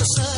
What's up?